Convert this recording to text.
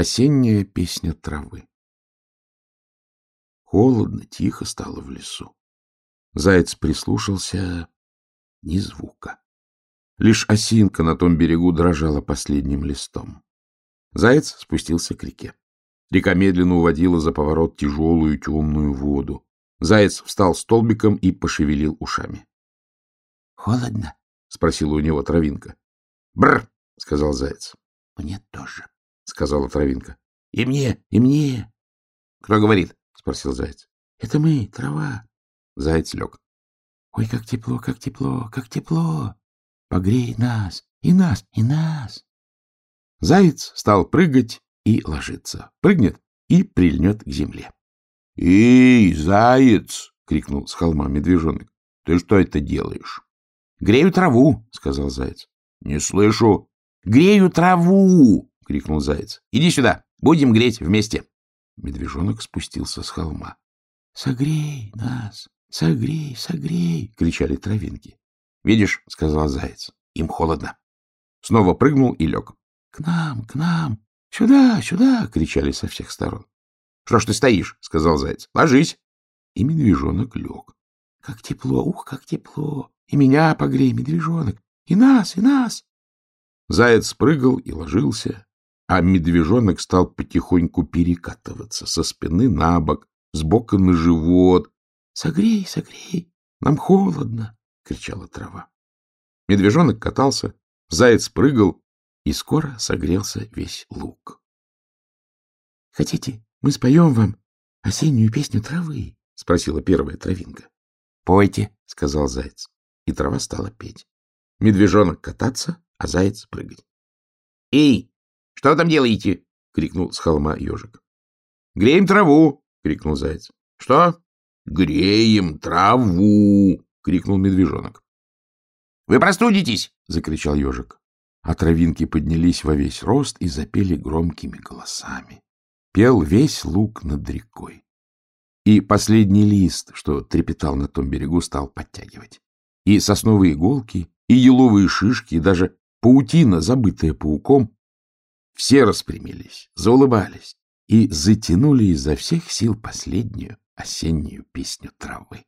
Осенняя песня травы. Холодно, тихо стало в лесу. Заяц прислушался. Ни звука. Лишь осинка на том берегу дрожала последним листом. Заяц спустился к реке. Река медленно уводила за поворот тяжелую темную воду. Заяц встал столбиком и пошевелил ушами. — Холодно? — спросила у него травинка. — Бр! — сказал заяц. — Мне тоже, — сказала травинка. — И мне, и мне. — Кто говорит? — спросил заяц. — Это мы, трава. Заяц лег. — Ой, как тепло, как тепло, как тепло! Погрей нас, и нас, и нас! Заяц стал прыгать и ложиться. Прыгнет и прильнет к земле. — Эй, заяц! — крикнул с холма медвежонок. — Ты что это делаешь? — Грею траву, — сказал заяц. — Не слышу. — Грею траву! — крикнул заяц. — Иди сюда, будем греть вместе. Медвежонок спустился с холма. — Согрей нас, согрей, согрей! — кричали травинки. — Видишь, — сказал заяц, — им холодно. Снова прыгнул и лег. — К нам, к нам! Сюда, сюда! — кричали со всех сторон. — Что ж ты стоишь? — сказал заяц. — Ложись. И медвежонок лег. — Как тепло, ух, как тепло! И меня погрей, медвежонок! И нас, и нас! Заяц прыгал и ложился, а медвежонок стал потихоньку перекатываться со спины на бок, с бока на живот. — Согрей, согрей! Нам холодно! — кричала трава. Медвежонок катался, заяц прыгал, и скоро согрелся весь луг. — Хотите, мы споем вам осеннюю песню травы? — спросила первая травинка. — Пойте, — сказал заяц, и трава стала петь. Медвежонок кататься, а заяц прыгать. — Эй, что там делаете? — крикнул с холма ежик. — Греем траву! — крикнул заяц. — Что? — Греем траву! — крикнул медвежонок. — Вы простудитесь! — закричал ежик а травинки поднялись во весь рост и запели громкими голосами. Пел весь луг над рекой. И последний лист, что трепетал на том берегу, стал подтягивать. И сосновые иголки, и еловые шишки, и даже паутина, забытая пауком, все распрямились, заулыбались и затянули изо всех сил последнюю осеннюю песню травы.